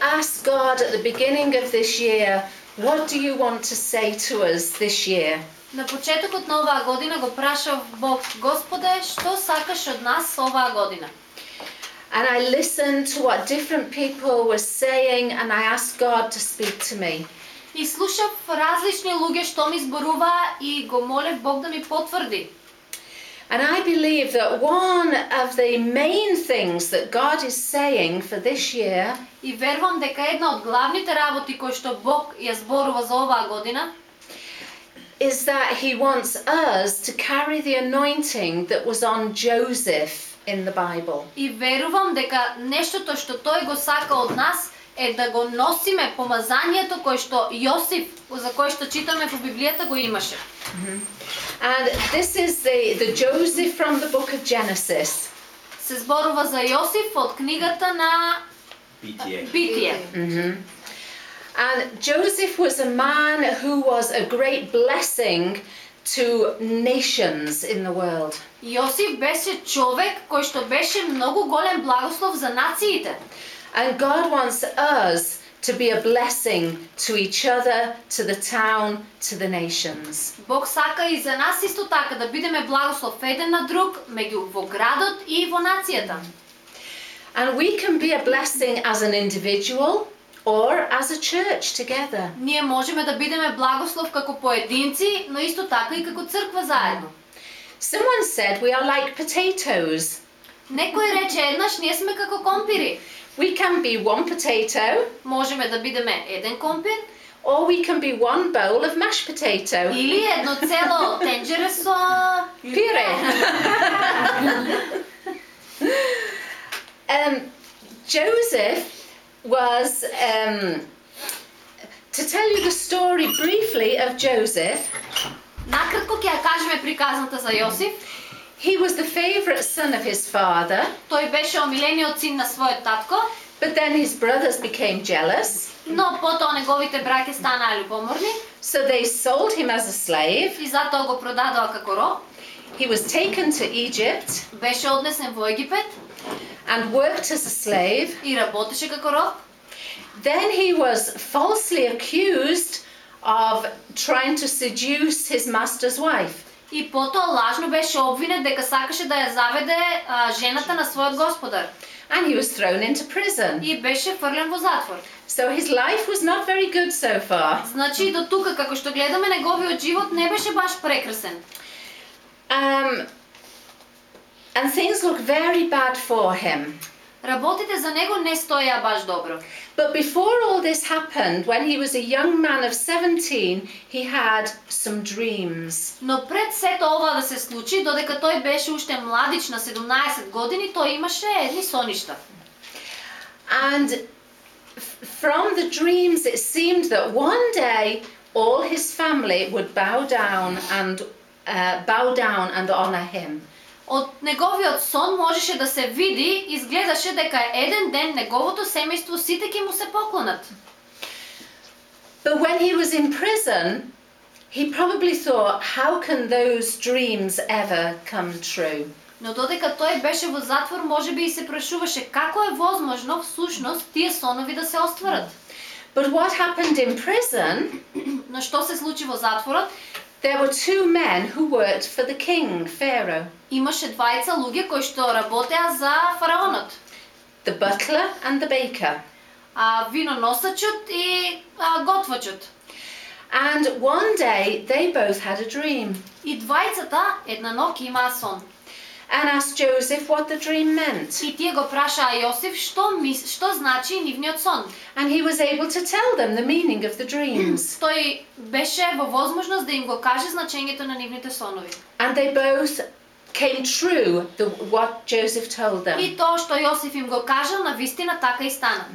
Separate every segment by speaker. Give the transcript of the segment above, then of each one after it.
Speaker 1: asked God at the beginning of this year, what do you want to say to us this year?
Speaker 2: На почетокот на оваа година го прашав Бог, Господе, што сакаш од нас оваа година?
Speaker 1: And I listened to what different people were saying and I asked God to speak to me.
Speaker 2: И слушав различни луѓе што ми зборуваа и го молев Бог да ми потврди.
Speaker 1: And I believe that one of the main things that God is saying for this year
Speaker 2: И верувам дека една од главните работи кои што Бог ја зборува за оваа година
Speaker 1: is that he wants us to carry the anointing that was on Joseph in the Bible.
Speaker 2: и верувам дека нештото што тој го сака од нас е да го носиме помазанието кое што Јосиф за кое што читаме по Библијата го имаше.
Speaker 1: And this is the, the Joseph from the book of Genesis.
Speaker 2: Се зборува за Јосиф од книгата на
Speaker 3: Битие.
Speaker 2: Битие.
Speaker 1: And Joseph was a man who was a great blessing to nations in the world.
Speaker 2: Јосиф беше човек кој што беше многу голем благослов за нациите.
Speaker 1: And God wants us to be a blessing to each other, to the town, to the nations.
Speaker 2: Бог сака и за нас исто така да бидеме благослов еден на друг, меѓу во градот и во нацијата.
Speaker 1: And we can be a blessing as an individual or as a church together.
Speaker 2: Ние можеме да бидеме благослов како поединци, но исто така и како црква заедно.
Speaker 1: Someone said we are like potatoes.
Speaker 2: Некој рече еднаш ние сме како компири.
Speaker 1: We can be one potato
Speaker 2: Можеме да бидеме еден компир
Speaker 1: or we can be one bowl of mashed potato.
Speaker 2: или едно цело тенџере со
Speaker 1: Pire. um, Joseph was, um, to tell you the story briefly of Joseph,
Speaker 2: Накратко ќе ја кажеме приказната за Јосиф.
Speaker 1: he was the favorite son of his father,
Speaker 2: Тој беше омилениот син на својот татко,
Speaker 1: but then his brothers became jealous,
Speaker 2: но потоа неговите браќа станаа љубоморни
Speaker 1: so they sold him as a slave.
Speaker 2: и затоа го продадоа како роб.
Speaker 1: He was taken to Egypt
Speaker 2: Беше однесен во Египет
Speaker 1: and worked as a slave.
Speaker 2: и работеше како роб.
Speaker 1: Then he was falsely accused of trying to seduce his master's wife.
Speaker 2: И потоа лажно беше обвинет дека сакаше да ја заведе а, жената на својот господар.
Speaker 1: And he was thrown into prison.
Speaker 2: И беше фрлен во затвор.
Speaker 1: So his life was not very good so far.
Speaker 2: Значи до тука како што гледаме неговиот живот не беше баш прекрасен.
Speaker 1: Um, and things looked very bad for him.
Speaker 2: Работите за него не стоеа баш добро.
Speaker 1: But before all this happened, when he was a young man of 17, he had some dreams.
Speaker 2: Но пред сето ова да се случи, додека тој беше уште младич на 17 години, тој имаше едни соништа.
Speaker 1: And f- from the dreams, it seemed that one day all his family would bow down and uh, bow down and honor him.
Speaker 2: Од неговиот сон можеше да се види, изгледаше дека еден ден неговото семејство сите ќе му се поклонат.
Speaker 1: But when he was in prison, he probably thought, how can those dreams ever come true?
Speaker 2: Но додека тој беше во затвор, можеби и се прашуваше како е возможно всушност тие сонови да се остварат.
Speaker 1: But what happened in prison,
Speaker 2: Но што се случи во затворот?
Speaker 1: there were two men who worked for the king, Pharaoh,
Speaker 2: Имаше двајца луѓе кои што работеа за фараонот.
Speaker 1: the butler and the baker.
Speaker 2: А виноносачот и а, готвачот.
Speaker 1: And one day they both had a dream
Speaker 2: И двајцата една ног имаа сон.
Speaker 1: and asked Joseph what the dream meant.
Speaker 2: И тие го прашаа Јосиф што мис, што значи нивниот сон.
Speaker 1: And he was able to tell them the meaning of the dreams.
Speaker 2: Тој беше во возможност да им го каже значењето на нивните сонови.
Speaker 1: And they both came true, the, what Joseph told them.
Speaker 2: И тоа што Јосиф им го кажал, на вистина така и стана.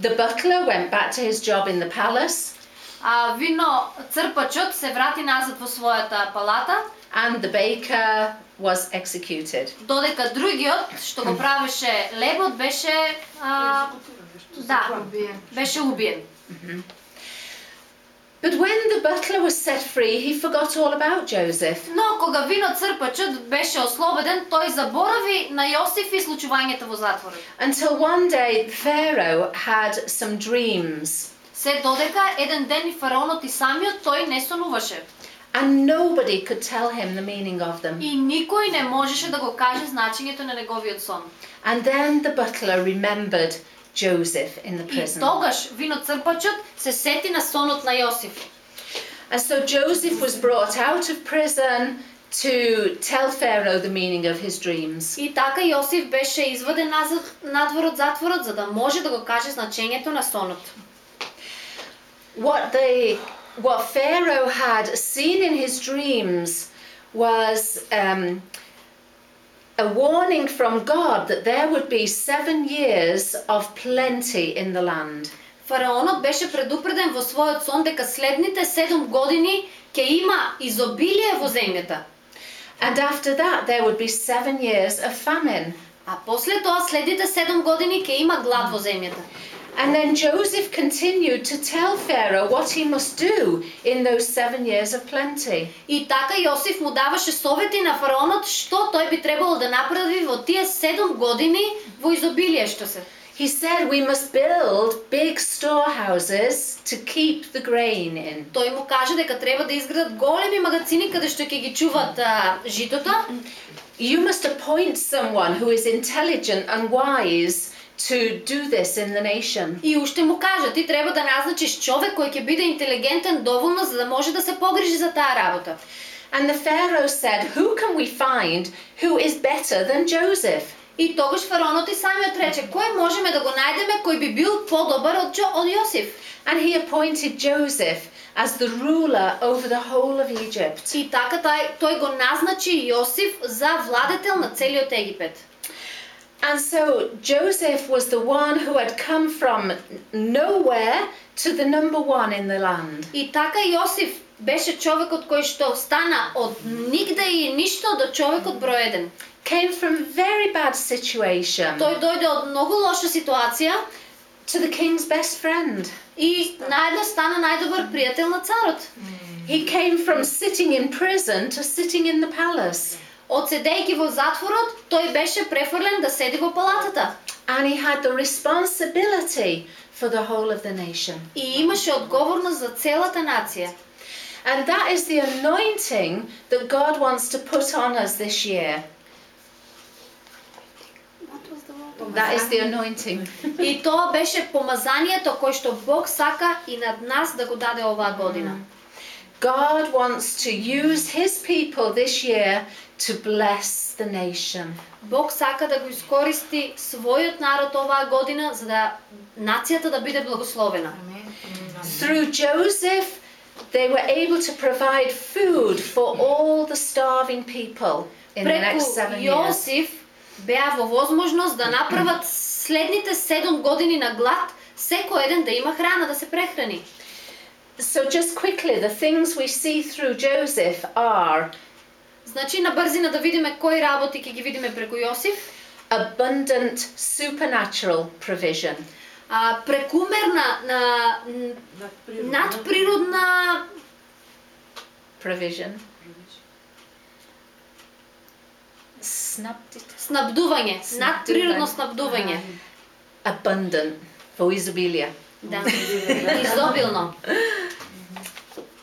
Speaker 1: The butler went back to his job in the palace,
Speaker 2: А вино црпачот се врати назад во својата палата,
Speaker 1: and the baker was executed.
Speaker 2: додека другиот што го правеше лебот беше а, да, беше убиен.
Speaker 1: But when the butler was set free, he forgot all about Joseph.
Speaker 2: Но кога виноцрпачот беше ослободен, тој заборави на Јосиф и случувањето во затворот.
Speaker 1: Until one day Pharaoh had some dreams,
Speaker 2: Се додека еден ден и фараонот и самиот тој не сонуваше.
Speaker 1: and nobody could tell him the meaning of them.
Speaker 2: И никој не можеше да го каже значењето на неговиот сон.
Speaker 1: And then the butler remembered Joseph in the
Speaker 2: И
Speaker 1: prison.
Speaker 2: тогаш виноцрпачот се сети на сонот на Јосиф.
Speaker 1: And so Joseph was brought out of prison to tell Pharaoh the meaning of his dreams.
Speaker 2: И така Јосиф беше изваден назад надвор од затворот за да може да го каже значењето на сонот.
Speaker 1: What they what Pharaoh had seen in his dreams was um, a warning from God that there would be seven years of plenty in the land.
Speaker 2: Фараонот беше предупреден во својот сон дека следните 7 години ќе има изобилие во земјата.
Speaker 1: And after that, there would be seven years of famine.
Speaker 2: А после тоа следните 7 години ќе има глад во земјата.
Speaker 1: And then Joseph continued to tell Pharaoh what he must do in those seven years of plenty.
Speaker 2: И така Јосиф му даваше совети на фараонот што тој би требало да направи во тие 7 години во изобилие што се.
Speaker 1: He said we must build big storehouses to keep the grain in.
Speaker 2: Тој му каже дека треба да изградат големи магазини каде што ќе ги чуваат а, житото
Speaker 1: You must appoint someone who is intelligent and wise to do this in the nation.
Speaker 2: и уште му кажа ти треба да назначиш човек кој ќе биде интелигентен доволно за да може да се погрижи за таа работа.
Speaker 1: And the Pharaoh said, Who can we find who is better than Joseph?
Speaker 2: И тогаш фараонот и самиот рече кој можеме да го најдеме кој би бил подобар од, Джо, од Јосиф.
Speaker 1: And he appointed Joseph as the ruler over the whole of Egypt.
Speaker 2: И така тај, тој го назначи Јосиф за владетел на целиот Египет.
Speaker 1: And so Joseph was the one who had come from nowhere to the number one in the land.
Speaker 2: И така Јосиф беше човекот кој што стана од нигде и ништо до човекот број еден.
Speaker 1: Came from very bad situation
Speaker 2: Тој дојде од многу лоша ситуација
Speaker 1: to the king's best friend.
Speaker 2: и наедно стана најдобар пријател на царот.
Speaker 1: He came from sitting in prison to sitting in the palace.
Speaker 2: Од седејќи во затворот, тој беше префрлен да седи во палатата.
Speaker 1: And he had the responsibility for the whole of the nation.
Speaker 2: И имаше одговорност за целата нација.
Speaker 1: And that is the anointing that God wants to put on us this year. That is the anointing.
Speaker 2: И тоа беше помазанието кој што Бог сака и над нас да го даде оваа година.
Speaker 1: God wants to use his people this year to bless the nation.
Speaker 2: Бог сака да го искористи својот народ оваа година за да нацијата да биде благословена.
Speaker 1: Through Joseph, they were able to provide food for all the starving people in the
Speaker 2: Преку
Speaker 1: next seven years.
Speaker 2: Јосиф беа во возможност да направат следните 7 години на глад, секој еден да има храна да се прехрани.
Speaker 1: So, just quickly, the things we see through Joseph are
Speaker 2: Значи на брзина да видиме кои работи ќе ги видиме преку Јосиф,
Speaker 1: abundant supernatural provision,
Speaker 2: а, прекумерна на надприродна
Speaker 1: provision, it,
Speaker 2: снабдување, надприродно снабдување.
Speaker 1: abundant, for изобилие.
Speaker 2: Да. Изобилно.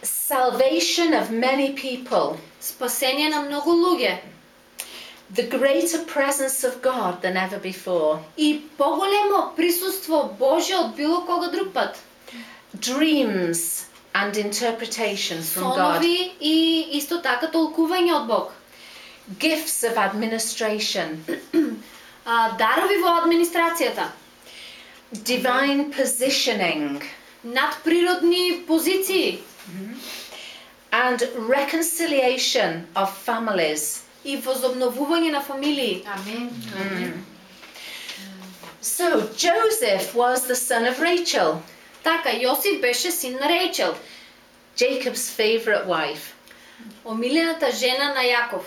Speaker 1: Salvation of many people,
Speaker 2: Спасение на многу луѓе
Speaker 1: the greater presence of God than ever before,
Speaker 2: и поголемо присуство Божје од било кога друг пат.
Speaker 1: dreams and interpretations from God,
Speaker 2: Сонови и исто така толкување од Бог.
Speaker 1: gifts of administration,
Speaker 2: А, дарови во администрацијата,
Speaker 1: divine positioning,
Speaker 2: надприродни позиции
Speaker 1: and reconciliation of families.
Speaker 2: и возобновување на фамилии.
Speaker 1: So Joseph was the son of Rachel,
Speaker 2: Така, Јосиф беше син на Рејчел,
Speaker 1: Jacob's favorite wife.
Speaker 2: омилената жена на Јаков.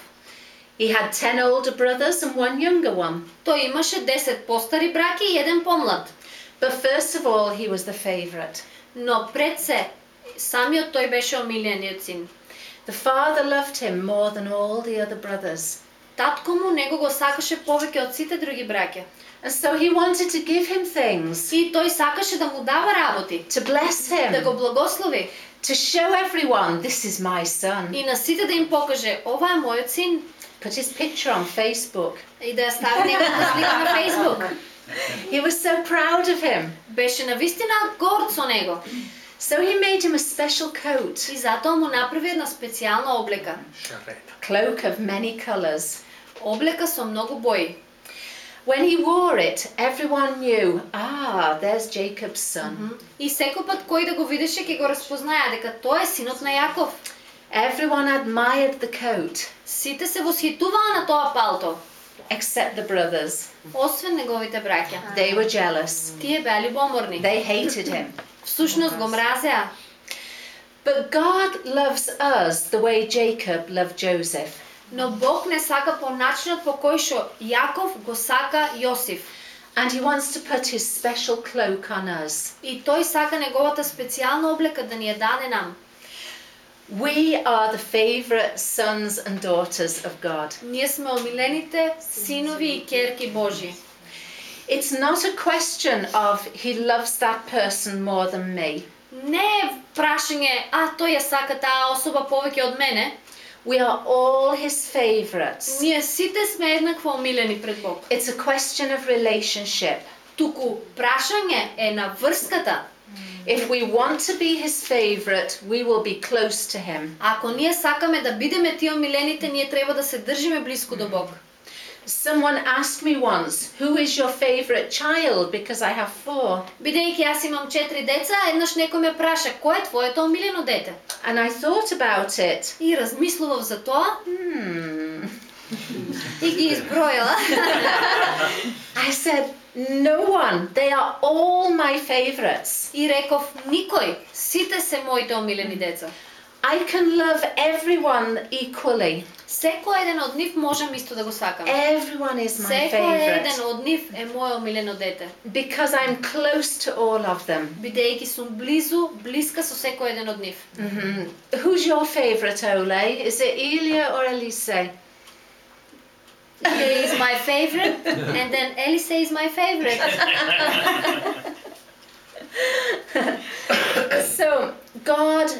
Speaker 1: He had 10 older brothers and one younger one.
Speaker 2: Тој имаше 10 постари браки и еден помлад.
Speaker 1: But first of all, he was the favorite.
Speaker 2: Но пред се Самиот тој беше омилениот син.
Speaker 1: The father loved him more than all the other brothers.
Speaker 2: Татко му него го сакаше повеќе од сите други браќа.
Speaker 1: And so he wanted to give him things,
Speaker 2: И тој сакаше да му дава работи,
Speaker 1: to bless
Speaker 2: да го
Speaker 1: him,
Speaker 2: благослови
Speaker 1: to show everyone, this is my son.
Speaker 2: и на сите да им покаже ова е мојот син
Speaker 1: Put his picture on Facebook.
Speaker 2: и да ја стави неговата слика на Facebook.
Speaker 1: He was so proud of him.
Speaker 2: Беше навистина горд со него
Speaker 1: So he made him a special coat,
Speaker 2: и затоа му направи една специјална облека.
Speaker 1: cloak of many colours.
Speaker 2: Облека со многу бои.
Speaker 1: When he wore it, everyone knew, ah, there's Jacob's son.
Speaker 2: И секој пат кој да го видеше ќе го разпознаја дека тој е синот на Јаков.
Speaker 1: Everyone admired the coat,
Speaker 2: Сите се восхитуваа на тоа палто,
Speaker 1: except the brothers.
Speaker 2: освен неговите браќа.
Speaker 1: They were jealous.
Speaker 2: Тие беа љубоморни.
Speaker 1: They hated him.
Speaker 2: Всушност го мразеа.
Speaker 1: But God loves us the way Jacob loved Joseph.
Speaker 2: Но Бог не сака по начинот по кој што Јаков го сака Јосиф.
Speaker 1: And he wants to put his special cloak on us.
Speaker 2: И тој сака неговата специјална облека да ни ја даде нам.
Speaker 1: We are the favourite sons and daughters of God.
Speaker 2: Ние сме омилените синови и керки Божи.
Speaker 1: It's not a question of he loves that person more than me.
Speaker 2: Не е прашање, а тој ја сака таа особа повеќе од мене.
Speaker 1: We are all his favourites.
Speaker 2: Ние сите сме еднакво омилени пред Бог.
Speaker 1: It's a question of relationship.
Speaker 2: Туку прашање е на врската.
Speaker 1: If we want to be his favourite, we will be close to him.
Speaker 2: Ако ние сакаме да бидеме тие омилените, ние треба да се држиме близко до Бог.
Speaker 1: Someone asked me once, Who is your favourite child? Because I have four.
Speaker 2: Бидејќи јас имам четири деца, еднаш некој ме праша, кој е твоето омилено дете?
Speaker 1: And I thought about it.
Speaker 2: И размислував за тоа
Speaker 1: Hmm.
Speaker 2: и ги изброила.
Speaker 1: I said, No one. They are all my favourites.
Speaker 2: И реков, никој, сите се моите омилени деца.
Speaker 1: I can love everyone equally.
Speaker 2: Секој еден од нив можам исто да го сакам.
Speaker 1: Everyone is my
Speaker 2: Секој еден
Speaker 1: favourite.
Speaker 2: од нив е моје омилено дете.
Speaker 1: Because I'm close to all of them.
Speaker 2: Бидејќи сум близу, блиска со секој еден од нив.
Speaker 1: hmm Who's your favourite, Ole? Is it Elia or Elise?
Speaker 2: He is my favorite, and then Elise is my favorite.
Speaker 1: So, God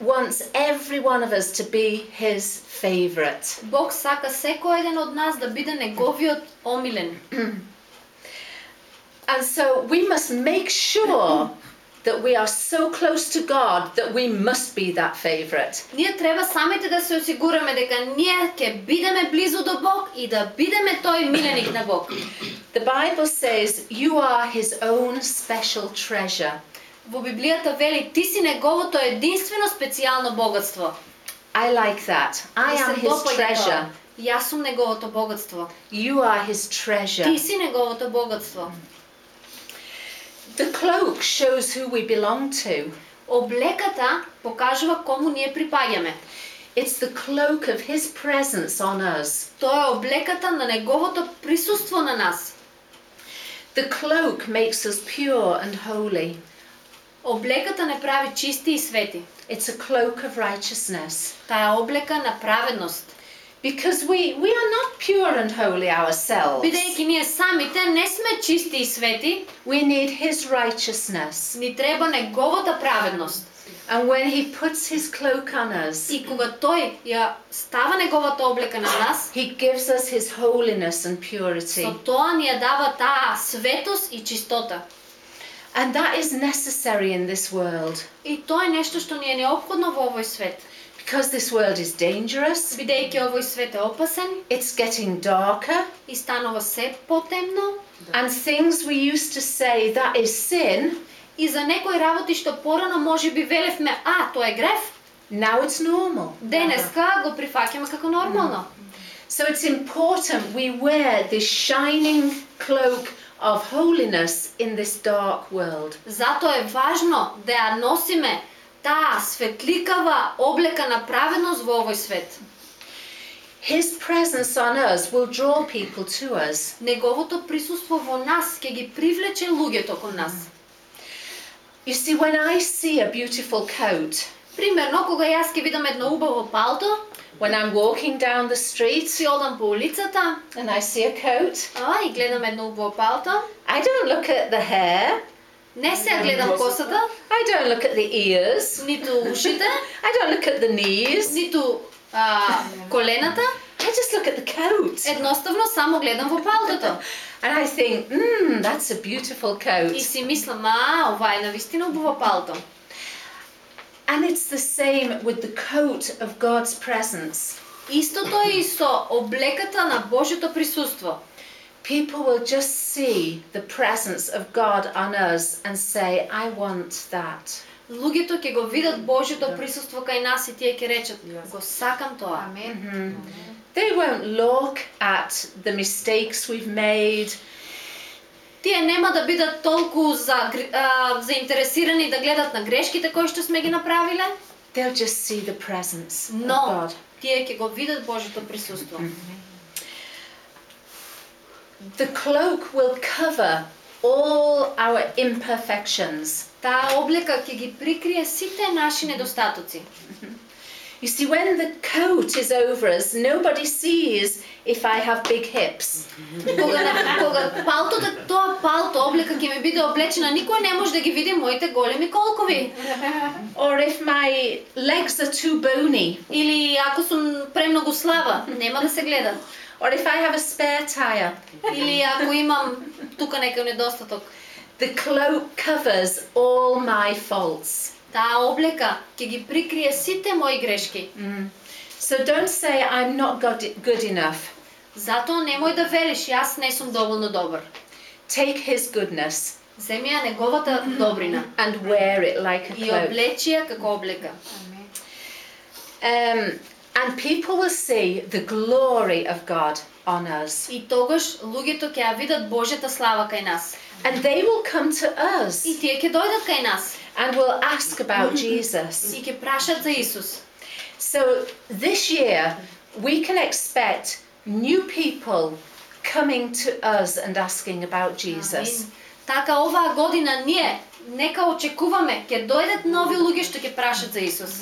Speaker 1: wants every one of us to be his favourite.
Speaker 2: Бог сака секој еден од нас да биде неговиот омилен.
Speaker 1: And so we must make sure that we are so close to God that we must be that favourite.
Speaker 2: Ние треба самите да се осигураме дека ние ќе бидеме близу до Бог и да бидеме тој миленик на Бог.
Speaker 1: The Bible says you are his own special treasure.
Speaker 2: Во Библијата вели ти си неговото единствено специјално богатство.
Speaker 1: I like that. I am his treasure.
Speaker 2: Јас сум неговото богатство.
Speaker 1: You are his treasure.
Speaker 2: Ти си неговото богатство.
Speaker 1: The cloak shows who we belong to.
Speaker 2: Облеката покажува кому ние припаѓаме.
Speaker 1: It's the cloak of his presence on us.
Speaker 2: Тоа е облеката на неговото присуство на нас.
Speaker 1: The cloak makes us pure and holy.
Speaker 2: Облеката не прави чисти и свети.
Speaker 1: It's a cloak of righteousness.
Speaker 2: Таа е облека на праведност.
Speaker 1: Because we, we are not pure and holy ourselves.
Speaker 2: Бидејќи ние самите не сме чисти и свети,
Speaker 1: We need his righteousness.
Speaker 2: ни треба неговата праведност.
Speaker 1: And when he puts his cloak on us,
Speaker 2: И кога тој ја става неговата облека на нас,
Speaker 1: he gives us his holiness and purity.
Speaker 2: со тоа ни ја дава таа светост и чистота.
Speaker 1: And that is necessary in this world.
Speaker 2: И тоа е нешто што ни е неопходно во овој свет.
Speaker 1: Because this world is dangerous,
Speaker 2: Бидејќи овој свет е опасен
Speaker 1: it's getting darker,
Speaker 2: и станува се потемно,
Speaker 1: and things we used to say that is sin,
Speaker 2: и за некои работи што порано може би велевме, а, тоа е грев,
Speaker 1: now it's normal.
Speaker 2: денеска го прифаќаме како нормално.
Speaker 1: So it's important we wear this shining cloak of holiness in this dark world.
Speaker 2: Затоа е важно да ја носиме таа светликава облека на праведност во овој свет.
Speaker 1: His presence on us will draw people to us.
Speaker 2: Неговото присуство во нас ќе ги привлече луѓето кон нас.
Speaker 1: You see, when I see a beautiful coat,
Speaker 2: Примерно, кога јас ќе видам едно убаво палто,
Speaker 1: when I'm walking down the street
Speaker 2: си одам по улицата,
Speaker 1: and I see a coat,
Speaker 2: а, и гледам едно убаво палто,
Speaker 1: I don't look at the hair,
Speaker 2: не се гледам косата,
Speaker 1: I don't look at the ears,
Speaker 2: ниту ушите,
Speaker 1: I don't look at the knees,
Speaker 2: ниту а, колената,
Speaker 1: I just look at the coat.
Speaker 2: едноставно само гледам во палтото.
Speaker 1: And I think, hmm, that's a beautiful
Speaker 2: И
Speaker 1: coat.
Speaker 2: си мислам, а, ова е навистина убаво палто.
Speaker 1: And it's the same with the coat of God's presence.
Speaker 2: Истото е и со облеката на Божјото присуство.
Speaker 1: People will just see the presence of God on us and say, I want that.
Speaker 2: Луѓето ќе го видат Божјото присуство кај нас и тие ќе речат, го сакам тоа.
Speaker 1: Mhm. They won't look at the mistakes we've made.
Speaker 2: Тие нема да бидат толку за, а, заинтересирани да гледат на грешките кои што сме ги направиле,
Speaker 1: They'll just see the presence of
Speaker 2: но
Speaker 1: God.
Speaker 2: тие ќе го видат Божјото присуство.
Speaker 1: The cloak will cover all our imperfections.
Speaker 2: Таа облека ќе ги прикрие сите наши недостатоци.
Speaker 1: You see, when the coat is over us, nobody sees if I have big hips.
Speaker 2: Кога, не, кога палтото, тоа палто облека ќе ми биде облечена, никој не може да ги види моите големи колкови.
Speaker 1: Or if my legs are too bony.
Speaker 2: Или ако сум премногу слаба, нема да се гледа.
Speaker 1: Or if I have a spare tire.
Speaker 2: Или ако имам тука некој недостаток.
Speaker 1: The cloak covers all my faults.
Speaker 2: Таа облека ќе ги прикрие сите мои грешки.
Speaker 1: So don't say I'm not good, enough.
Speaker 2: Затоа немој да велиш, јас не сум доволно добар.
Speaker 1: Take his goodness
Speaker 2: Земи ја неговата добрина
Speaker 1: and wear it like a
Speaker 2: и
Speaker 1: cloak.
Speaker 2: облечи ја како облека.
Speaker 1: Um, and people will see the glory of God on us.
Speaker 2: И тогаш луѓето ќе ја видат Божјата слава кај нас.
Speaker 1: And they will come to us
Speaker 2: И тие ќе дојдат кај нас
Speaker 1: and will ask about Jesus.
Speaker 2: и ќе прашат за Исус.
Speaker 1: So this year, we can expect new people coming to us and asking about Jesus.
Speaker 2: Амин. Така оваа година ние нека очекуваме ќе дојдат нови луѓе што ќе прашат за Исус.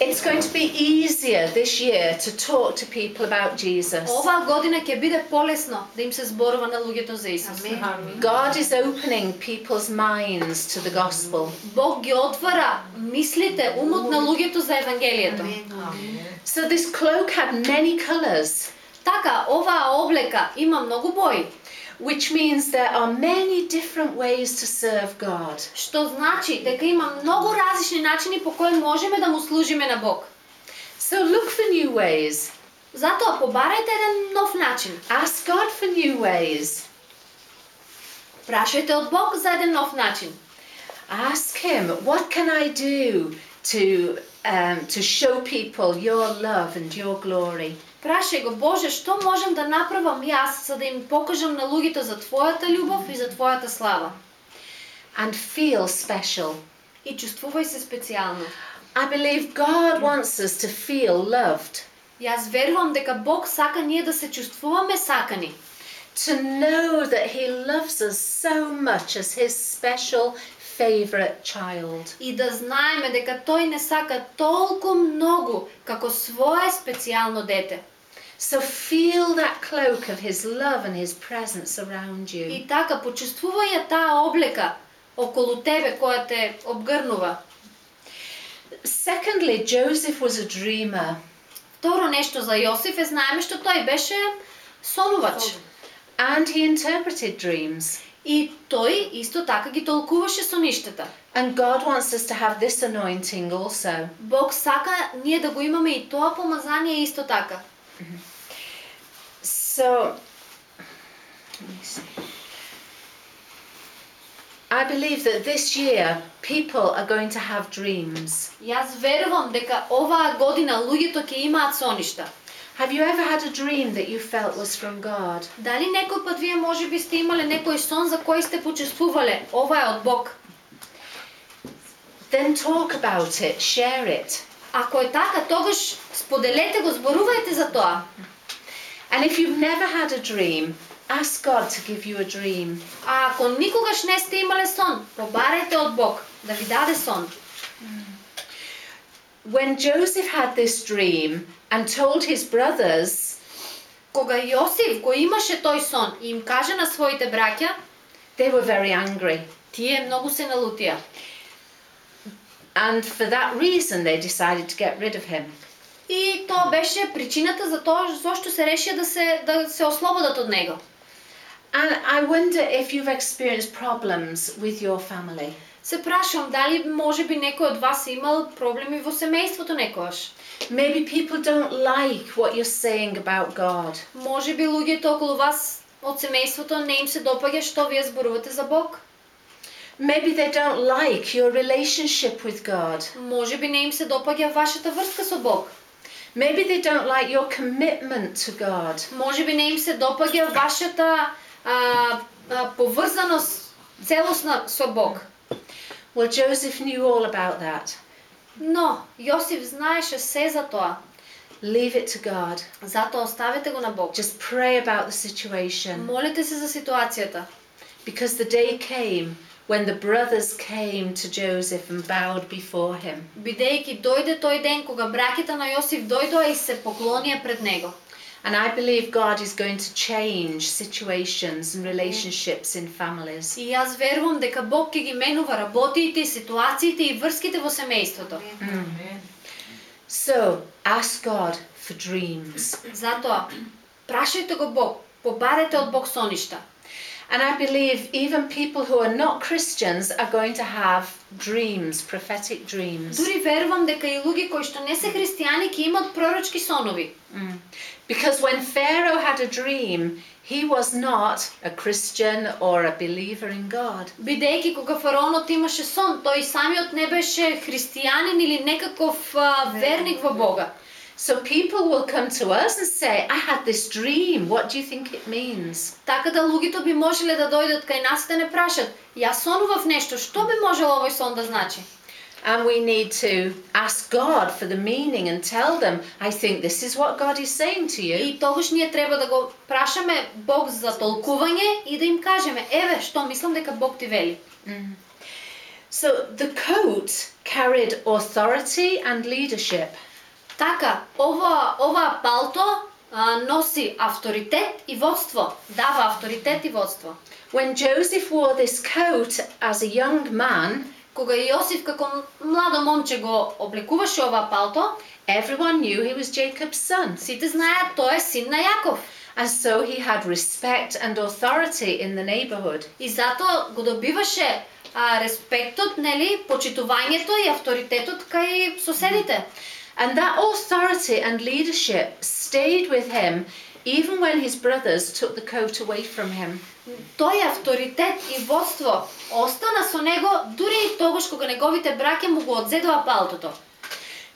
Speaker 1: It's going to be easier this year to talk to people about Jesus.
Speaker 2: Оваа година ќе биде полесно да им се зборува на луѓето за Исус.
Speaker 1: God is opening people's minds to the gospel.
Speaker 2: Бог ги отвара мислите, умот на луѓето за евангелието.
Speaker 1: So this cloak had many colors,
Speaker 2: Така, оваа облека има многу бои,
Speaker 1: which means there are many different ways to serve God.
Speaker 2: што значи дека има многу различни начини по кои можеме да му служиме на Бог.
Speaker 1: So look for new ways.
Speaker 2: Затоа побарајте еден нов начин.
Speaker 1: Ask God for new ways.
Speaker 2: Прашајте од Бог за еден нов начин.
Speaker 1: Ask Him, what can I do to um, to show people your love and your glory?
Speaker 2: Прашај го, Боже, што можам да направам јас за да им покажам на луѓето за Твојата љубов и за Твојата слава?
Speaker 1: And feel special.
Speaker 2: И чувствувај се специјално.
Speaker 1: I believe God wants us to feel loved,
Speaker 2: Јас верувам дека Бог сака ние да се чувствуваме сакани.
Speaker 1: to know that He loves us so much as His special favorite child.
Speaker 2: И да знаеме дека Тој не сака толку многу како свое специјално дете.
Speaker 1: So feel that cloak of His love and His presence around you.
Speaker 2: И така, почувствувај ја таа облека околу тебе која те обгрнува.
Speaker 1: Secondly, Joseph was a dreamer.
Speaker 2: Второ нешто за Јосиф е знаеме што тој беше сонувач.
Speaker 1: And he interpreted dreams.
Speaker 2: И тој исто така ги толкуваше соништата.
Speaker 1: And God wants us to have this anointing also.
Speaker 2: Бог сака ние да го имаме и тоа помазание исто така.
Speaker 1: So, me see. I believe that this year people are going to have dreams.
Speaker 2: Јас верувам дека оваа година луѓето ќе имаат соништа.
Speaker 1: Have you ever had a dream that you felt was from God?
Speaker 2: Дали некој пат вие може би сте имале некој сон за кој сте почувствувале ова е од Бог?
Speaker 1: Then talk about it, share it.
Speaker 2: Ако е така, тогаш споделете го, зборувајте за тоа.
Speaker 1: And if you've never had a dream, ask God to give you a dream.
Speaker 2: А ако никогаш не сте имале сон, побарете од Бог да ви даде сон.
Speaker 1: When Joseph had this dream and told his brothers,
Speaker 2: Кога Јосиф го имаше тој сон и им каже на своите браќа,
Speaker 1: they were very angry.
Speaker 2: тие многу се налутија.
Speaker 1: And for that reason, they decided to get rid of him.
Speaker 2: И тоа беше причината за тоа зошто се решија да се да се ослободат од него.
Speaker 1: And I wonder if you've experienced problems with your family.
Speaker 2: Се прашам дали може би некој од вас имал проблеми во семејството некојаш.
Speaker 1: Maybe people don't like what you're saying about God.
Speaker 2: Може би луѓето околу вас од семејството не им се допаѓа што вие зборувате за Бог.
Speaker 1: Maybe they don't like your relationship with God.
Speaker 2: Може би не им се допаѓа вашата врска со Бог.
Speaker 1: Maybe they don't like your commitment to God.
Speaker 2: Може би не им се допаѓа вашата а, а, поврзаност целосна со Бог.
Speaker 1: Well, Joseph knew all about that.
Speaker 2: Но Јосиф знаеше се за тоа.
Speaker 1: Leave it to God.
Speaker 2: Затоа оставете го на Бог.
Speaker 1: Just pray about the situation.
Speaker 2: Молете се за ситуацијата.
Speaker 1: Because the day came when the brothers came to Joseph and bowed before him.
Speaker 2: Бидејќи дојде тој ден кога браќите на Јосиф дојдоа и се поклонија пред него.
Speaker 1: And I believe God is going to change situations and relationships in families.
Speaker 2: И јас верувам дека Бог ќе ги менува работите, ситуациите и врските во семејството.
Speaker 1: So ask God for dreams.
Speaker 2: Затоа, прашајте го Бог, побарете од Бог соништа.
Speaker 1: And I believe even people who are not Christians are going to have dreams, prophetic dreams.
Speaker 2: Дури верувам дека и луѓе кои што не се христијани ќе имат пророчки сонови.
Speaker 1: Mm. Because when Pharaoh had a dream, he was not a Christian or a believer in God.
Speaker 2: Бидејќи кога фараонот имаше сон, тој самиот не беше христијанин или некаков а, верник во Бога.
Speaker 1: So people will come to us and say, I had this dream. What do you think it means?
Speaker 2: Така да луѓето би можеле да дојдат кај нас и да не прашат, јас сонував нешто, што би можело овој сон да значи?
Speaker 1: And we need to ask God for the meaning and tell them, I think this is what God is saying to you.
Speaker 2: И тогаш ние треба да го прашаме Бог за толкување и да им кажеме, еве, што мислам дека Бог ти вели.
Speaker 1: Mm. So the coat carried authority and leadership.
Speaker 2: Така, ова, ова палто а, носи авторитет и водство, дава авторитет и водство.
Speaker 1: When Joseph wore this coat as a young man,
Speaker 2: Кога Јосиф како младо момче го облекуваше ова палто,
Speaker 1: everyone knew he was Jacob's son.
Speaker 2: сите знаеат тој е син на Јаков.
Speaker 1: And so he had respect and authority in the neighborhood.
Speaker 2: И затоа го добиваше а, респектот, нели, почитувањето и авторитетот кај соседите.
Speaker 1: And that authority and leadership stayed with him even when his brothers took the coat away from him.
Speaker 2: Тој авторитет и водство остана со него дури и тогаш кога неговите браќа му го одзедоа палтото.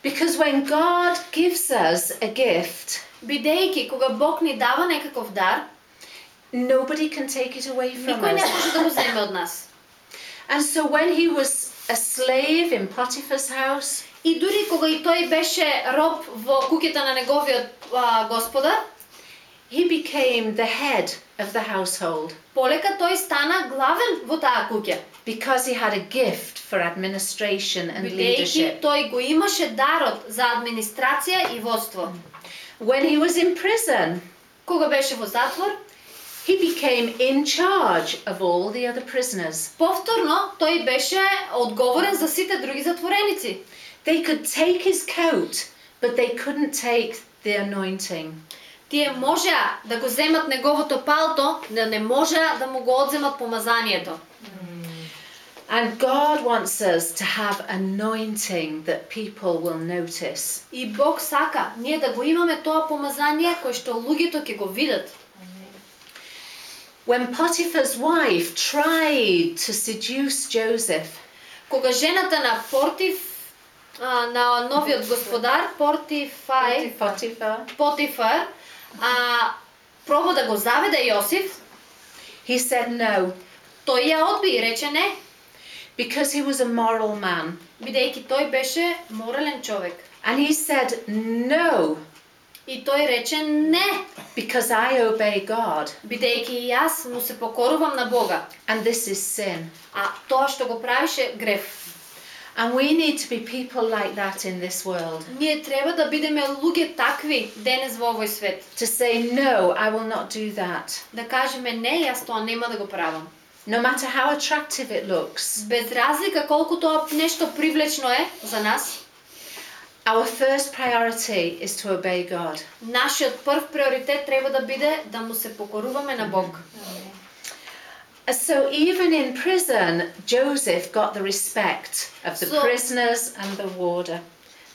Speaker 1: Because when God gives us a gift,
Speaker 2: Бидејќи кога Бог ни дава некаков дар,
Speaker 1: nobody can take it away from
Speaker 2: никој не
Speaker 1: us.
Speaker 2: може да го земе од нас.
Speaker 1: And so when he was a slave in Potiphar's house,
Speaker 2: И дури кога и тој беше роб во куќата на неговиот а, господар,
Speaker 1: he became the head of the household
Speaker 2: полека тој стана главен во таа куќа.
Speaker 1: because he had a gift for administration and leadership.
Speaker 2: тој го имаше дарот за администрација и водство.
Speaker 1: When he was in prison,
Speaker 2: Кога беше во затвор,
Speaker 1: he became in charge of all the other prisoners.
Speaker 2: повторно тој беше одговорен за сите други затвореници.
Speaker 1: They could take his coat, but they couldn't take the anointing.
Speaker 2: Тие можеа да го земат неговото палто, но не можеа да му го одземат помазанието.
Speaker 1: And God wants us to have anointing that people will notice.
Speaker 2: И Бог сака ние да го имаме тоа помазание кое што луѓето ќе го видат.
Speaker 1: When Potiphar's wife tried to seduce Joseph,
Speaker 2: Кога жената на Портив а, на новиот господар Портифај Потифар а проба да го заведе Јосиф,
Speaker 1: he said no
Speaker 2: тој ја одби и рече не,
Speaker 1: because he was a moral man.
Speaker 2: бидејќи тој беше морален човек.
Speaker 1: And he said, No,
Speaker 2: И той рече не,
Speaker 1: because I obey God.
Speaker 2: бидејќи јас му се покорувам на Бога.
Speaker 1: And this is sin.
Speaker 2: А тоа што го правише греф.
Speaker 1: And we need to be people like that in this world.
Speaker 2: Ние треба да бидеме луѓе такви денес во овој свет.
Speaker 1: To say, no, I will not do that.
Speaker 2: Да кажеме не, јас тоа нема да го правам.
Speaker 1: No matter how attractive it looks.
Speaker 2: Без разлика колку тоа нешто привлечно е за нас,
Speaker 1: Our first priority is to obey God.
Speaker 2: нашиот прв приоритет треба да биде да му се покоруваме на Бог.
Speaker 1: Uh, So even in prison, Joseph got the respect of the
Speaker 2: So-
Speaker 1: prisoners and the warder.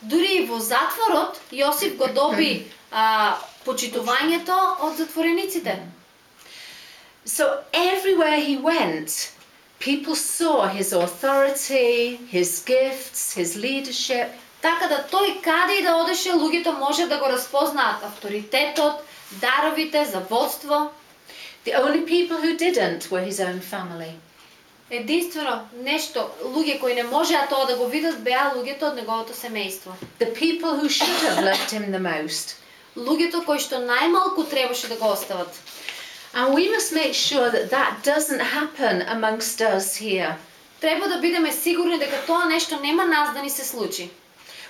Speaker 2: Дури и во затворот Јосиф го доби а, почитувањето од затворениците.
Speaker 1: So everywhere he went, people saw his authority, his gifts, his leadership.
Speaker 2: Така да тој каде и да одеше, луѓето може да го распознаат авторитетот, даровите за водство.
Speaker 1: The only people who didn't were his own family.
Speaker 2: Единствено нешто, луѓе кои не можеа тоа да го видат, беа луѓето од неговото семејство.
Speaker 1: The people who should have loved him the most.
Speaker 2: Луѓето кои што најмалку требаше да го остават.
Speaker 1: And we must make sure that that doesn't happen amongst us here.
Speaker 2: Треба да бидеме сигурни дека тоа нешто нема нас да ни се случи.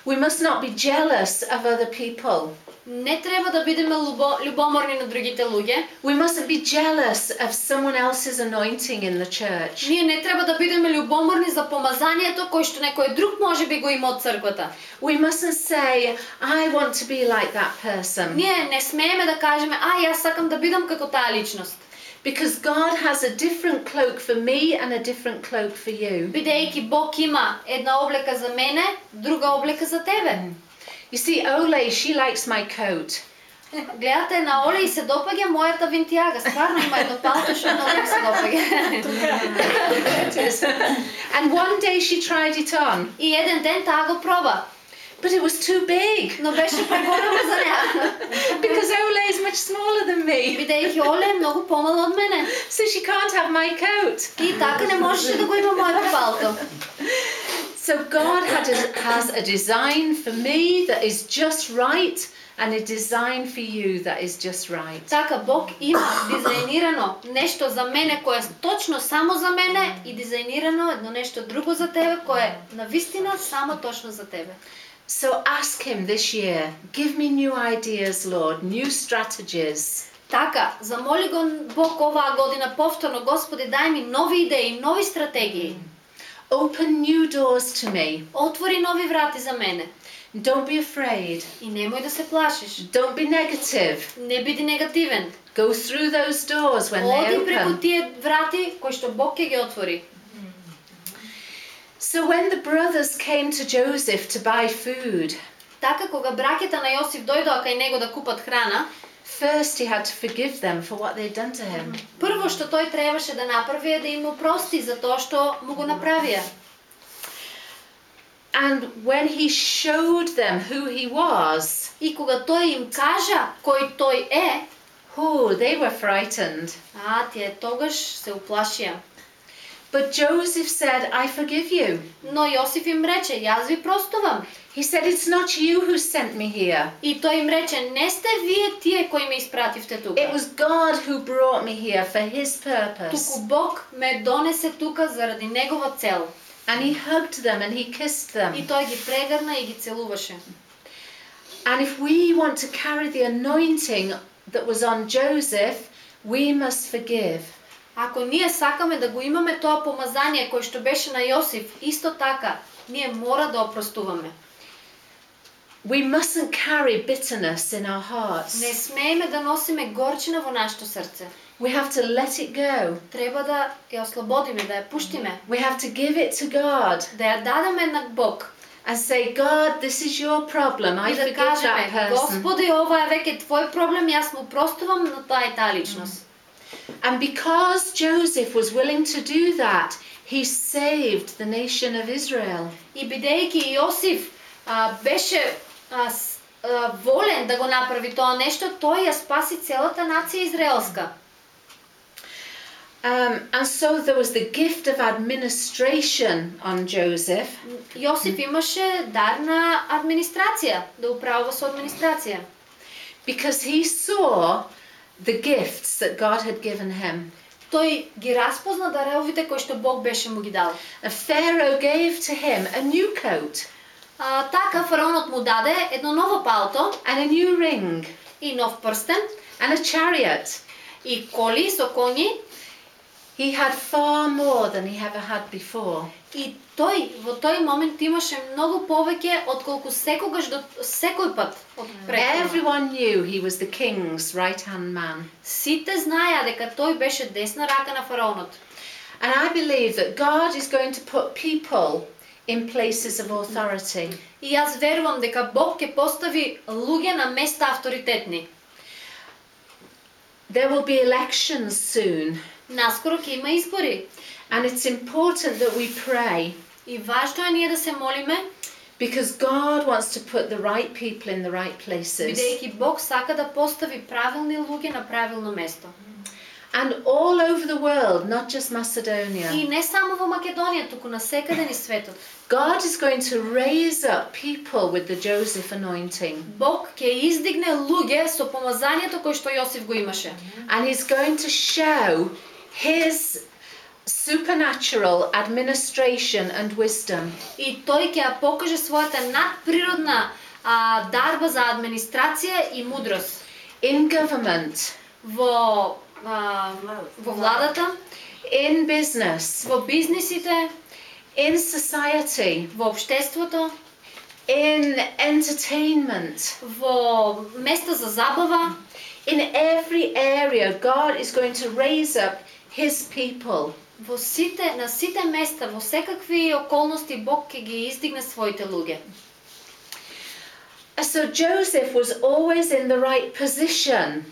Speaker 1: We must not be jealous of other people.
Speaker 2: Не треба да бидеме любо, љубоморни на другите луѓе.
Speaker 1: We mustn't be jealous of someone else's anointing in the church.
Speaker 2: Ние не треба да бидеме љубоморни за помазанието кој што некој друг може би го има од црквата.
Speaker 1: We mustn't say, I want to be like that person.
Speaker 2: Ние не смееме да кажеме, а јас сакам да бидам како таа личност.
Speaker 1: Because God has a different cloak for me and a different cloak for you.
Speaker 2: Бидејќи Бог има една облека за мене, друга облека за тебе.
Speaker 1: You see, Ole, she likes my coat.
Speaker 2: Гледате на Оле и се допаѓа мојата винтијага. Стварно има едно палто што многу ми се допаѓа.
Speaker 1: And one day she tried it on,
Speaker 2: И еден ден таа го проба,
Speaker 1: but it was too big
Speaker 2: но беше преголема за неа.
Speaker 1: because Ole is much smaller than me.
Speaker 2: Бидејќи Оле е многу помала од мене.
Speaker 1: So she can't have my coat.
Speaker 2: И така не можеше да го има моето палто.
Speaker 1: So God had a, has a design for me that is just right and a design for you that is just right.
Speaker 2: Така Бог има дизајнирано нешто за мене кое е точно само за мене и дизајнирано едно нешто друго за тебе кое е навистина само точно за тебе.
Speaker 1: So ask Him this year, give me new ideas, Lord, new strategies.
Speaker 2: Така, замоли го Бог оваа година повторно, Господи, дај ми нови идеи, нови стратегии.
Speaker 1: Open new doors to me.
Speaker 2: Отвори нови врати за мене.
Speaker 1: Don't be afraid.
Speaker 2: И немој да се плашиш.
Speaker 1: Don't be negative.
Speaker 2: Не биди негативен.
Speaker 1: Go through those doors when they
Speaker 2: Оди преку
Speaker 1: open.
Speaker 2: тие врати кои што Бог ќе ги отвори.
Speaker 1: So when the brothers came to Joseph to buy food,
Speaker 2: Така кога браќата на Јосиф дојдоа кај него да купат храна,
Speaker 1: first he had to forgive them for what they'd done to him.
Speaker 2: прво што тој требаше да направи е да им опрости за тоа што му го направија.
Speaker 1: And when he showed them who he was,
Speaker 2: И кога тој им кажа кој тој е,
Speaker 1: oh, they were frightened.
Speaker 2: а тие тогаш се уплашија.
Speaker 1: But Joseph said, I forgive you.
Speaker 2: Но Јосиф им рече, јас ви простувам.
Speaker 1: He said, It's not you who sent me here.
Speaker 2: И тој им рече, не сте вие тие кои ме испративте тука.
Speaker 1: It was God who brought me here for his purpose.
Speaker 2: Туку Бог ме донесе тука заради негова цел.
Speaker 1: And he hugged them and he kissed
Speaker 2: И
Speaker 1: them.
Speaker 2: тој ги прегрна и ги целуваше.
Speaker 1: And if we want to carry the anointing that was on Joseph, we must forgive.
Speaker 2: Ако ние сакаме да го имаме тоа помазание кое што беше на Јосиф, исто така, ние мора да опростуваме.
Speaker 1: We mustn't carry bitterness in our hearts.
Speaker 2: Не смееме да носиме горчина во нашето срце.
Speaker 1: We have to let it go.
Speaker 2: Треба да ја ослободиме, да ја пуштиме,
Speaker 1: We have to give it to God
Speaker 2: да ја дадеме на Бог
Speaker 1: and say, God, this is your problem. I
Speaker 2: да
Speaker 1: forgive that person.
Speaker 2: Господи, ова е веќе твој проблем, јас му простувам на таа и таа личност.
Speaker 1: And because Joseph was willing to do that, he saved the nation of Israel.
Speaker 2: И бидејќи Јосиф а, беше а, с, а, волен да го направи тоа нешто, тој ја спаси целата нација израелска.
Speaker 1: Um, and so there was the gift of administration on Joseph.
Speaker 2: Јосиф имаше дар на администрација, да управува со администрација.
Speaker 1: because he saw the gifts that God had given him.
Speaker 2: Тој ги распозна даровите кои што Бог беше му ги дал.
Speaker 1: And Pharaoh gave to him a new coat
Speaker 2: А, така фараонот му даде едно ново палто
Speaker 1: and a new ring
Speaker 2: и нов прстен
Speaker 1: and a chariot.
Speaker 2: и коли со коњи
Speaker 1: He had far more than he ever had before.
Speaker 2: и тој во тој момент имаше многу повеќе отколку секогаш до секој пат од претходно.
Speaker 1: Everyone knew he was the king's right hand man.
Speaker 2: Сите знаеа дека тој беше десна рака на фараонот.
Speaker 1: And I believe that God is going to put people in places of authority.
Speaker 2: И јас верувам дека Бог ќе постави луѓе на места авторитетни.
Speaker 1: There will be elections soon,
Speaker 2: Наскоро ќе има избори
Speaker 1: and it's important that we pray
Speaker 2: и важно е ние да се молиме,
Speaker 1: because God wants to put the right people in the right places.
Speaker 2: бидејќи Бог сака да постави правилни луѓе на правилно место.
Speaker 1: And all over the world, not just
Speaker 2: И
Speaker 1: Macedonia.
Speaker 2: не само во Македонија, туку на секаде ни светот.
Speaker 1: God is going to raise up people with the Joseph anointing.
Speaker 2: Бог ќе издигне луѓе со помазанието кој што Јосиф го имаше.
Speaker 1: And he's going to show his supernatural administration and wisdom.
Speaker 2: И тој ќе ја покаже својата надприродна а, дарба за администрација и мудрост
Speaker 1: In government,
Speaker 2: во а, во владата,
Speaker 1: in business,
Speaker 2: во бизнисите,
Speaker 1: in society,
Speaker 2: во општеството,
Speaker 1: in entertainment,
Speaker 2: во места за забава,
Speaker 1: in every area, God is going to raise up his people.
Speaker 2: во сите на сите места, во секакви околности Бог ќе ги издигне своите луѓе.
Speaker 1: So Joseph was always in the right position,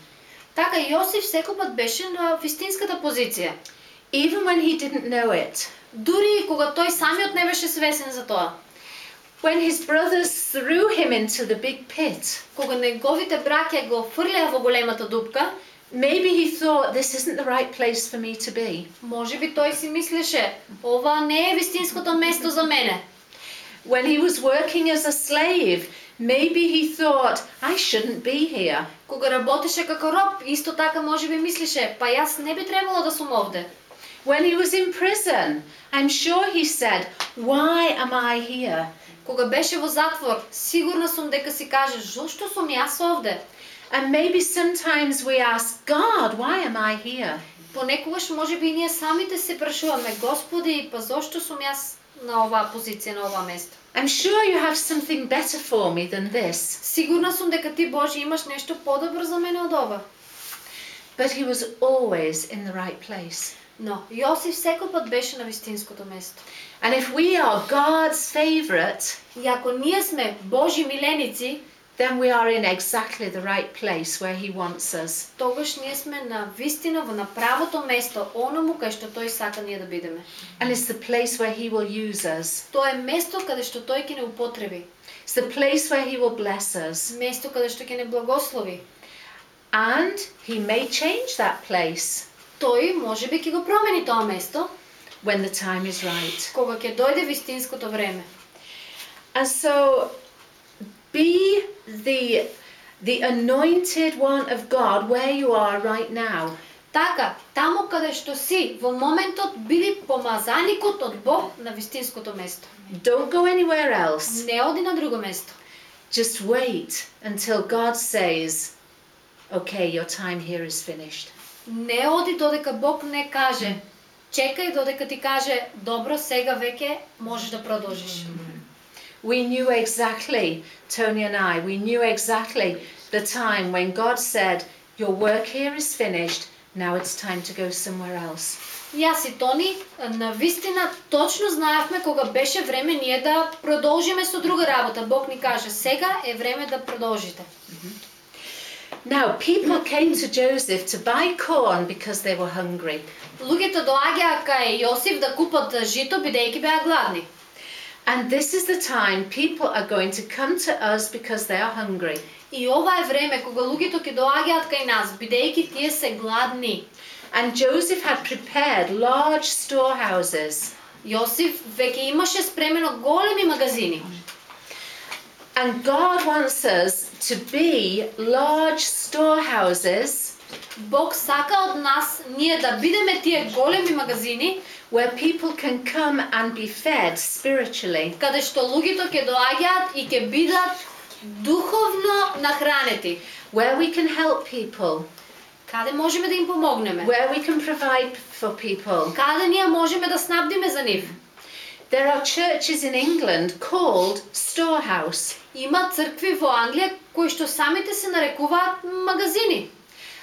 Speaker 2: Така Јосиф секој пат беше на вистинската позиција.
Speaker 1: even when he didn't know it.
Speaker 2: Дури и кога тој самиот не беше свесен за тоа.
Speaker 1: When his brothers threw him into the big pit,
Speaker 2: Кога неговите браќа го фрлеа во големата дупка,
Speaker 1: maybe he thought, this isn't the right place for me to be.
Speaker 2: може би тој си мислеше, ова не е вистинското место за мене.
Speaker 1: When he was working as a slave, maybe he thought, I shouldn't be here.
Speaker 2: Кога работеше како роб, исто така може би мислеше, па јас не би требало да сум овде.
Speaker 1: When he was in prison, I'm sure he said, Why am I here?
Speaker 2: Кога беше во затвор, сигурна сум дека си каже, зошто сум јас овде?
Speaker 1: And maybe sometimes we ask, God, why am I here?
Speaker 2: Понекогаш може би и ние самите се прашуваме, Господи, па зошто сум јас на оваа позиција, на оваа место?
Speaker 1: I'm sure you have something better for me than this.
Speaker 2: Сигурна сум дека ти Боже имаш нешто подобро за мене од ова.
Speaker 1: But he was always in the right place.
Speaker 2: Но Јосиф секој пат беше на вистинското место.
Speaker 1: And if we are God's favorite,
Speaker 2: И ако ние сме Божи миленици,
Speaker 1: then we are in exactly the right place where he wants us.
Speaker 2: тогаш ние сме на вистина во на правото место, оному кај што тој сака ние да бидеме.
Speaker 1: And it's the place where he will use us.
Speaker 2: Тоа е место каде што тој ќе не употреби,
Speaker 1: It's the place where he will bless us.
Speaker 2: место каде што ќе не благослови.
Speaker 1: And he may change that place
Speaker 2: Тој може би ќе го промени тоа место
Speaker 1: when the time is right.
Speaker 2: кога ќе дојде вистинското време.
Speaker 1: And so be the the anointed one of God where you are right now.
Speaker 2: Така, таму каде што си, во моментот биди помазаникот од Бог на вистинското место.
Speaker 1: Don't go anywhere else.
Speaker 2: Не оди на друго место.
Speaker 1: Just wait until God says, "Okay, your time here is finished."
Speaker 2: Не оди додека Бог не каже. Чекај додека ти каже, добро, сега веќе можеш да продолжиш.
Speaker 1: We knew exactly, Tony and I, we knew exactly the time when God said, "Your work here is finished. Now it's time to go somewhere else."
Speaker 2: Јас и Тони, на вистина точно знаевме кога беше време ние да продолжиме со друга работа. Бог ни каже, сега е време да продолжите.
Speaker 1: Now, people came to Joseph to buy corn because they were hungry.
Speaker 2: Луѓето доаѓаа кај Јосиф да купат жито бидејќи беа гладни.
Speaker 1: And this is the time people are going to come to us because they are hungry.
Speaker 2: И ова е време кога луѓето ќе доаѓаат кај нас бидејќи тие се гладни.
Speaker 1: And Joseph had prepared large storehouses.
Speaker 2: Јосиф веќе имаше спремено големи магазини.
Speaker 1: And God wants us to be large storehouses
Speaker 2: Бог сака од нас ние да бидеме тие големи магазини
Speaker 1: where people can come and be fed spiritually.
Speaker 2: каде што луѓето ќе доаѓаат и ќе бидат духовно нахранети.
Speaker 1: Where we can help people,
Speaker 2: Каде можеме да им помогнеме?
Speaker 1: where we can provide for people.
Speaker 2: Каде ние можеме да снабдиме за нив?
Speaker 1: There are churches in England called Storehouse,
Speaker 2: Има цркви во Англија кои што самите се нарекуваат магазини.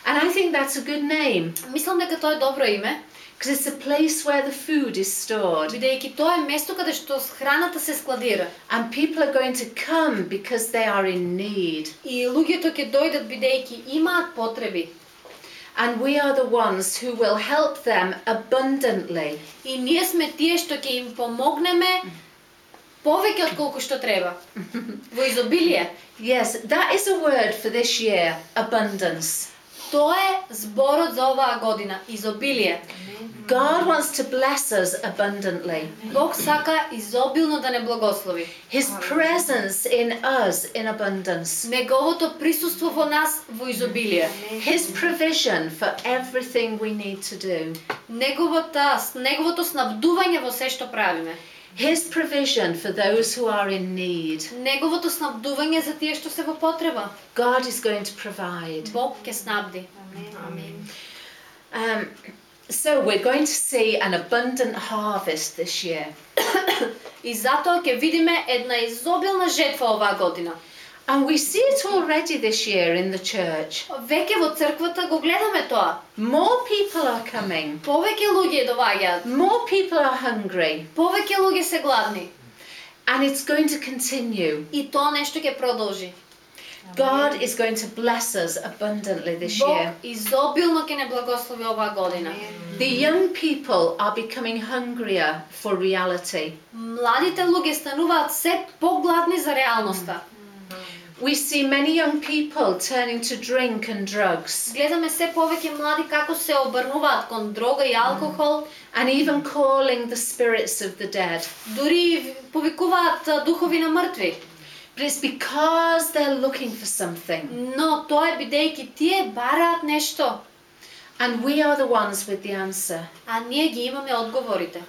Speaker 1: and I think that's a good name
Speaker 2: Мислам дека тоа е добро име,
Speaker 1: because it's a place where the food is stored
Speaker 2: бидејќи тоа е место каде што храната се складира.
Speaker 1: and people are going to come because they are in need.
Speaker 2: И луѓето ќе дојдат бидејќи имаат потреби.
Speaker 1: And we are the ones who will help them abundantly.
Speaker 2: И ние сме тие што ќе им помогнеме повеќе од колку што треба. Во изобилие.
Speaker 1: Yes, that is a word for this year abundance.
Speaker 2: Тоа е зборот за оваа година, изобилие.
Speaker 1: God wants to bless us abundantly.
Speaker 2: Бог сака изобилно да не благослови.
Speaker 1: His presence in us in abundance.
Speaker 2: Неговото присуство во нас во изобилие.
Speaker 1: His provision for everything we need to do.
Speaker 2: Неговата, неговото снабдување во се што правиме.
Speaker 1: His provision for those who are in need.
Speaker 2: Неговото снабдување за тие што се во потреба.
Speaker 1: God is going to provide.
Speaker 2: Бог ќе снабди.
Speaker 1: Um, so we're going to see an abundant harvest this year.
Speaker 2: И затоа ќе видиме една изобилна жетва оваа година.
Speaker 1: And we see it already this year in the church.
Speaker 2: Веќе во црквата го гледаме тоа.
Speaker 1: More people are coming.
Speaker 2: Повеќе луѓе доаѓаат.
Speaker 1: More people are hungry.
Speaker 2: Повеќе луѓе се гладни.
Speaker 1: And it's going to continue.
Speaker 2: И тоа нешто ќе продолжи.
Speaker 1: God is going to bless us abundantly this
Speaker 2: Бог
Speaker 1: year.
Speaker 2: изобилно ќе не благослови оваа година.
Speaker 1: The young people are becoming hungrier for reality.
Speaker 2: Младите луѓе стануваат се погладни за реалноста.
Speaker 1: We see many young people turning to drink and drugs
Speaker 2: Гледаме се повеќе млади како се обрнуваат кон дрога и алкохол,
Speaker 1: and even calling the spirits of the dead.
Speaker 2: дури и повикуваат а, духови на мртви.
Speaker 1: But it's because they're looking for something.
Speaker 2: Но тоа е бидејќи тие бараат нешто,
Speaker 1: And we are the ones with the answer.
Speaker 2: а ние ги имаме одговорите.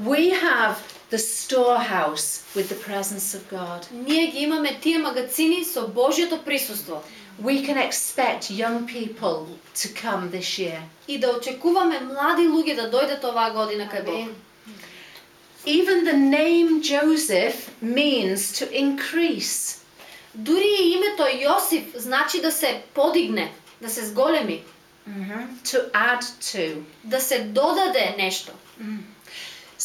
Speaker 1: We have the storehouse with the presence of God.
Speaker 2: Ние ги имаме тие магацини со Божјото присуство.
Speaker 1: We can expect young people to come this year.
Speaker 2: И да очекуваме млади луѓе да дојдат оваа година кај Бог.
Speaker 1: Even the name Joseph means to increase.
Speaker 2: Дури и името Јосиф значи да се подигне, да се зголеми,
Speaker 1: To add to.
Speaker 2: да се додаде нешто.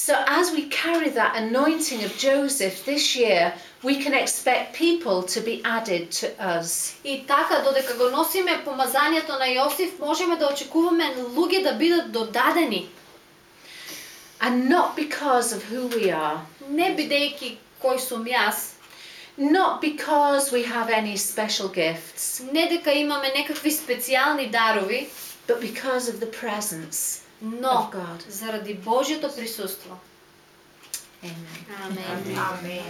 Speaker 1: So, as we carry that anointing of Joseph this year, we can expect people to be added to us.
Speaker 2: И така, додека го носиме помазанието на Јосиф, можеме да очекуваме луѓе да бидат додадени.
Speaker 1: And not because of who we are,
Speaker 2: Не бидејќи кој сум јас,
Speaker 1: not because we have any special gifts,
Speaker 2: не дека имаме некакви специјални дарови,
Speaker 1: but because of the presence
Speaker 2: но заради Божјето присуство.
Speaker 1: Амен.
Speaker 2: Амен.
Speaker 3: Амен.